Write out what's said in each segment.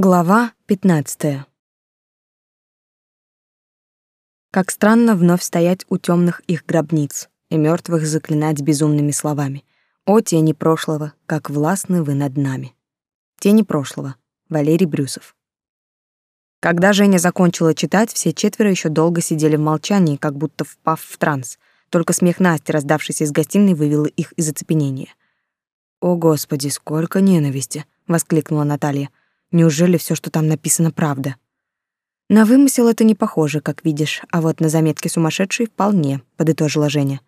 Глава 15. Как странно вновь стоять у темных их гробниц и мертвых заклинать безумными словами. О, тени прошлого, как властны вы над нами. Тени прошлого. Валерий Брюсов. Когда Женя закончила читать, все четверо еще долго сидели в молчании, как будто впав в транс. Только смех Насти, раздавшийся из гостиной, вывел их из оцепенения. «О, Господи, сколько ненависти!» — воскликнула Наталья. Неужели все, что там написано, правда? На вымысел это не похоже, как видишь, а вот на заметки сумасшедшей вполне, подытожила Женя.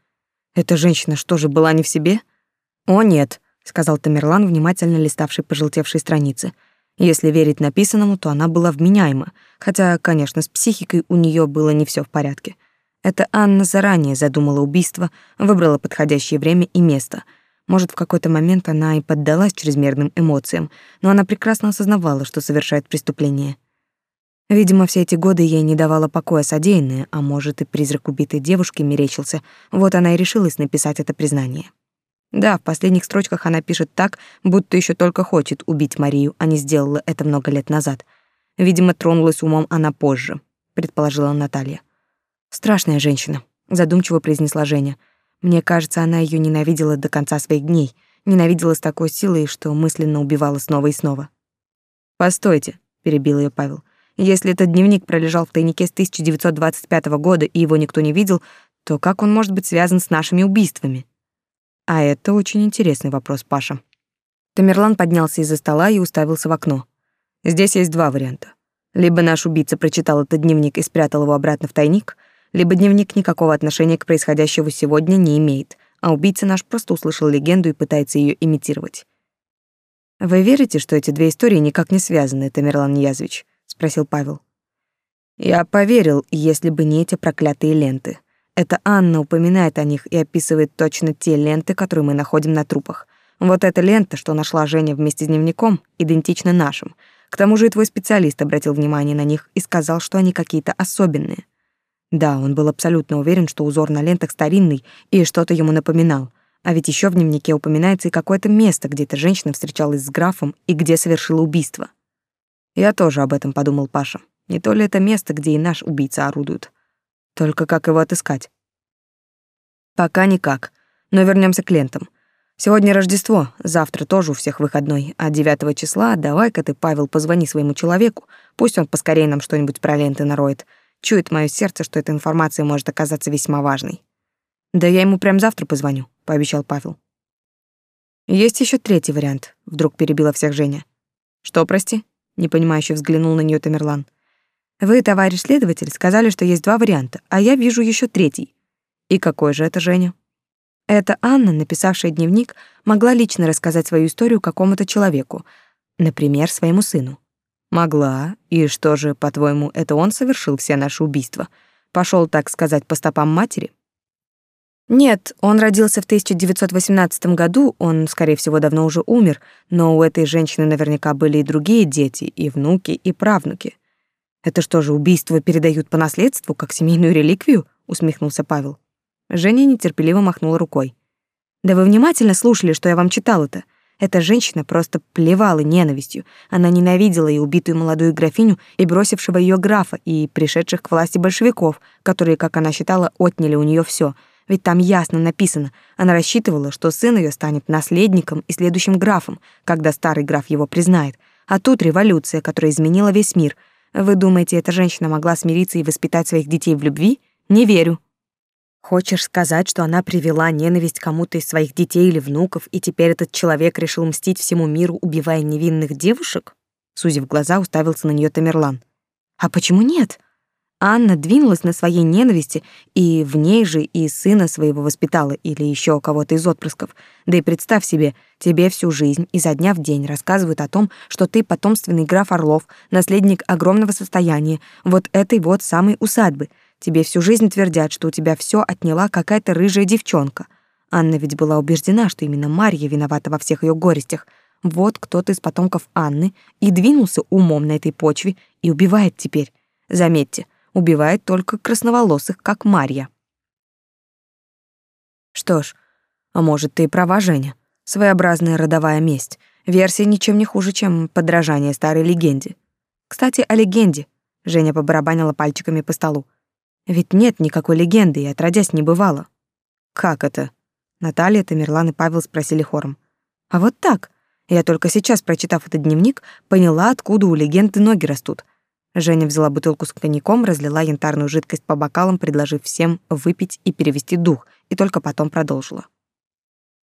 Эта женщина что же была не в себе? О, нет, сказал Тамерлан, внимательно листавший пожелтевшие страницы. Если верить написанному, то она была вменяема, хотя, конечно, с психикой у нее было не все в порядке. Это Анна заранее задумала убийство, выбрала подходящее время и место — может, в какой-то момент она и поддалась чрезмерным эмоциям, но она прекрасно осознавала, что совершает преступление. Видимо, все эти годы ей не давало покоя содеянное, а может, и призрак убитой девушки мерещился. Вот она и решилась написать это признание. Да, в последних строчках она пишет так, будто еще только хочет убить Марию, а не сделала это много лет назад. Видимо, тронулась умом она позже, предположила Наталья. Страшная женщина, задумчиво произнесла Женя. Мне кажется, она ее ненавидела до конца своих дней, ненавидела с такой силой, что мысленно убивала снова и снова. «Постойте», — перебил ее Павел. «Если этот дневник пролежал в тайнике с 1925 года и его никто не видел, то как он может быть связан с нашими убийствами?» «А это очень интересный вопрос, Паша». Тамерлан поднялся из-за стола и уставился в окно. «Здесь есть два варианта. Либо наш убийца прочитал этот дневник и спрятал его обратно в тайник — либо дневник никакого отношения к происходящему сегодня не имеет, а убийца наш просто услышал легенду и пытается ее имитировать. «Вы верите, что эти две истории никак не связаны, Тамерлан Язвич?» — спросил Павел. «Я поверил, если бы не эти проклятые ленты. Это Анна упоминает о них и описывает точно те ленты, которые мы находим на трупах. Вот эта лента, что нашла Женя вместе с дневником, идентична нашим. К тому же и твой специалист обратил внимание на них и сказал, что они какие-то особенные. Да, он был абсолютно уверен, что узор на лентах старинный и что-то ему напоминал. А ведь еще в дневнике упоминается и какое-то место, где эта женщина встречалась с графом и где совершила убийство. Я тоже об этом подумал, Паша. Не то ли это место, где и наш убийца орудует. Только как его отыскать? Пока никак. Но вернемся к лентам. Сегодня Рождество, завтра тоже у всех выходной, а 9 числа давай-ка ты, Павел, позвони своему человеку, пусть он поскорее нам что-нибудь про ленты нароет — Чует мое сердце, что эта информация может оказаться весьма важной. Да я ему прямо завтра позвоню, пообещал Павел. Есть еще третий вариант, вдруг перебила всех Женя. Что, прости? непонимающе взглянул на нее Тамерлан. Вы, товарищ следователь, сказали, что есть два варианта, а я вижу еще третий. И какой же это, Женя? Это Анна, написавшая дневник, могла лично рассказать свою историю какому-то человеку, например, своему сыну. Могла. И что же, по-твоему, это он совершил все наши убийства? Пошел, так сказать, по стопам матери? Нет, он родился в 1918 году, он, скорее всего, давно уже умер, но у этой женщины наверняка были и другие дети, и внуки, и правнуки. Это что же, убийства передают по наследству, как семейную реликвию? усмехнулся Павел. Женя нетерпеливо махнула рукой. Да вы внимательно слушали, что я вам читала-то? Эта женщина просто плевала ненавистью. Она ненавидела и убитую молодую графиню, и бросившего ее графа, и пришедших к власти большевиков, которые, как она считала, отняли у нее все. Ведь там ясно написано, она рассчитывала, что сын ее станет наследником и следующим графом, когда старый граф его признает. А тут революция, которая изменила весь мир. Вы думаете, эта женщина могла смириться и воспитать своих детей в любви? Не верю. Хочешь сказать, что она привела ненависть кому-то из своих детей или внуков, и теперь этот человек решил мстить всему миру, убивая невинных девушек? Сузив глаза, уставился на нее Тамерлан. А почему нет? Анна двинулась на своей ненависти, и в ней же и сына своего воспитала, или еще кого-то из отпрысков. Да и представь себе, тебе всю жизнь изо дня в день рассказывают о том, что ты потомственный граф Орлов, наследник огромного состояния, вот этой вот самой усадьбы — Тебе всю жизнь твердят, что у тебя все отняла какая-то рыжая девчонка. Анна ведь была убеждена, что именно Марья виновата во всех ее горестях. Вот кто-то из потомков Анны и двинулся умом на этой почве и убивает теперь. Заметьте, убивает только красноволосых, как Марья. Что ж, а может, ты и права, Женя. Своеобразная родовая месть. Версия ничем не хуже, чем подражание старой легенде. Кстати, о легенде. Женя побарабанила пальчиками по столу. Ведь нет никакой легенды, и отродясь не бывало. Как это? Наталья, Тамерлан и Павел спросили хором. А вот так. Я только сейчас, прочитав этот дневник, поняла, откуда у легенды ноги растут. Женя взяла бутылку с коньяком, разлила янтарную жидкость по бокалам, предложив всем выпить и перевести дух, и только потом продолжила.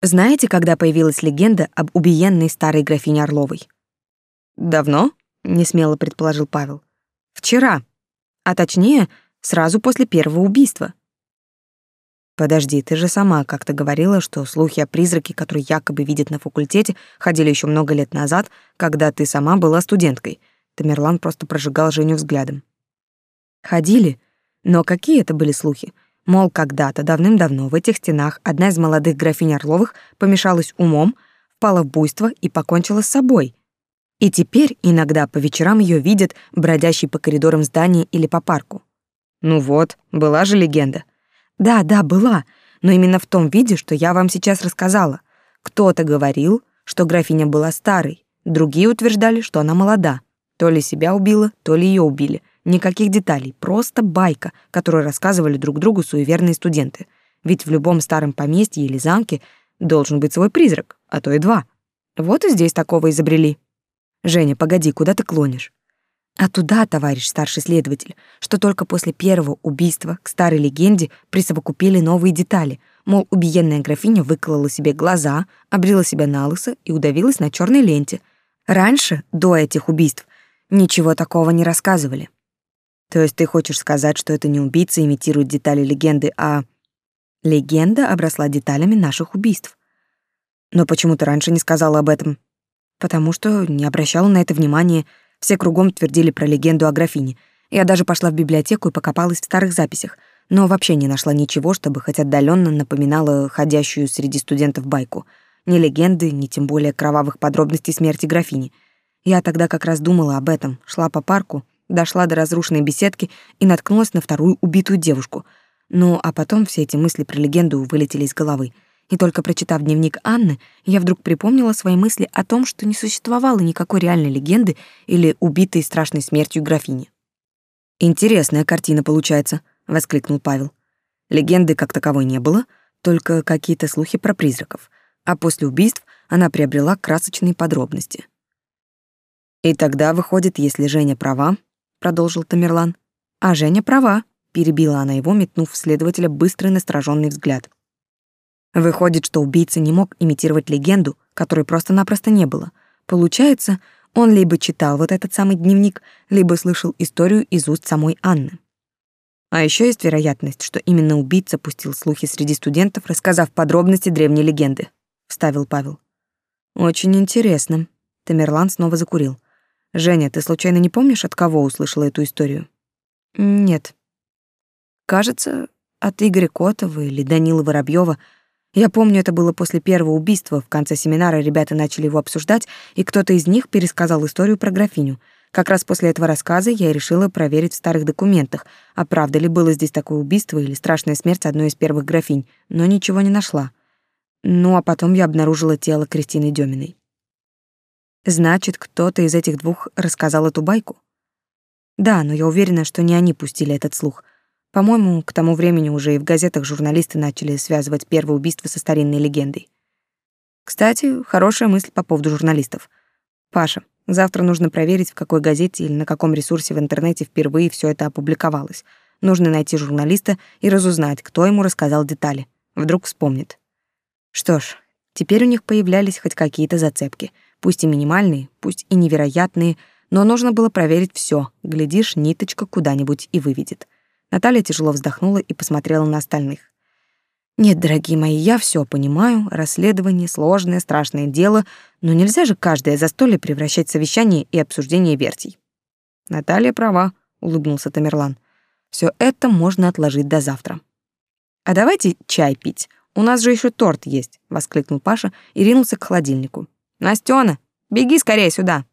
Знаете, когда появилась легенда об убиенной старой графине Орловой? Давно? несмело предположил Павел. Вчера. А точнее, сразу после первого убийства. Подожди, ты же сама как-то говорила, что слухи о призраке, которые якобы видят на факультете, ходили еще много лет назад, когда ты сама была студенткой. Тамерлан просто прожигал Женю взглядом. Ходили, но какие это были слухи? Мол, когда-то давным-давно в этих стенах одна из молодых графинь Орловых помешалась умом, впала в буйство и покончила с собой. И теперь иногда по вечерам ее видят бродящей по коридорам здания или по парку. Ну вот, была же легенда. Да, да, была, но именно в том виде, что я вам сейчас рассказала. Кто-то говорил, что графиня была старой, другие утверждали, что она молода. То ли себя убила, то ли ее убили. Никаких деталей, просто байка, которую рассказывали друг другу суеверные студенты. Ведь в любом старом поместье или замке должен быть свой призрак, а то и два. Вот и здесь такого изобрели. Женя, погоди, куда ты клонишь? А туда, товарищ старший следователь, что только после первого убийства к старой легенде присовокупили новые детали. Мол, убиенная графиня выколола себе глаза, обрила себя на лысо и удавилась на черной ленте. Раньше, до этих убийств, ничего такого не рассказывали. То есть ты хочешь сказать, что это не убийца имитирует детали легенды, а легенда обросла деталями наших убийств? Но почему ты раньше не сказала об этом? Потому что не обращала на это внимания. Все кругом твердили про легенду о графине. Я даже пошла в библиотеку и покопалась в старых записях, но вообще не нашла ничего, чтобы хоть отдаленно напоминало ходящую среди студентов байку. Ни легенды, ни тем более кровавых подробностей смерти графини. Я тогда как раз думала об этом, шла по парку дошла до разрушенной беседки и наткнулась на вторую убитую девушку. Ну, а потом все эти мысли про легенду вылетели из головы. И только прочитав дневник Анны, я вдруг припомнила свои мысли о том, что не существовало никакой реальной легенды или убитой страшной смертью графини. «Интересная картина получается», — воскликнул Павел. Легенды как таковой не было, только какие-то слухи про призраков, а после убийств она приобрела красочные подробности. И тогда выходит, если Женя права, продолжил Тамерлан. А Женя права, перебила она его, метнув в следователя быстрый настороженный взгляд. Выходит, что убийца не мог имитировать легенду, которой просто-напросто не было. Получается, он либо читал вот этот самый дневник, либо слышал историю из уст самой Анны. А еще есть вероятность, что именно убийца пустил слухи среди студентов, рассказав подробности древней легенды, вставил Павел. Очень интересно. Тамерлан снова закурил. Женя, ты случайно не помнишь, от кого услышала эту историю? Нет. Кажется, от Игоря Котова или Данила Воробьева. Я помню, это было после первого убийства. В конце семинара ребята начали его обсуждать, и кто-то из них пересказал историю про графиню. Как раз после этого рассказа я решила проверить в старых документах, а правда ли было здесь такое убийство или страшная смерть одной из первых графинь, но ничего не нашла. Ну а потом я обнаружила тело Кристины Деминой. Значит, кто-то из этих двух рассказал эту байку? Да, но я уверена, что не они пустили этот слух. По-моему, к тому времени уже и в газетах журналисты начали связывать первое убийство со старинной легендой. Кстати, хорошая мысль по поводу журналистов. Паша, завтра нужно проверить, в какой газете или на каком ресурсе в интернете впервые все это опубликовалось. Нужно найти журналиста и разузнать, кто ему рассказал детали. Вдруг вспомнит. Что ж, теперь у них появлялись хоть какие-то зацепки — Пусть и минимальные, пусть и невероятные, но нужно было проверить все. Глядишь, ниточка куда-нибудь и выведет. Наталья тяжело вздохнула и посмотрела на остальных. Нет, дорогие мои, я все понимаю, расследование сложное, страшное дело, но нельзя же каждое застолье превращать в совещание и обсуждение вертий. Наталья права, улыбнулся Тамерлан. Все это можно отложить до завтра. А давайте чай пить. У нас же еще торт есть, воскликнул Паша и ринулся к холодильнику. Настёна, беги скорее сюда.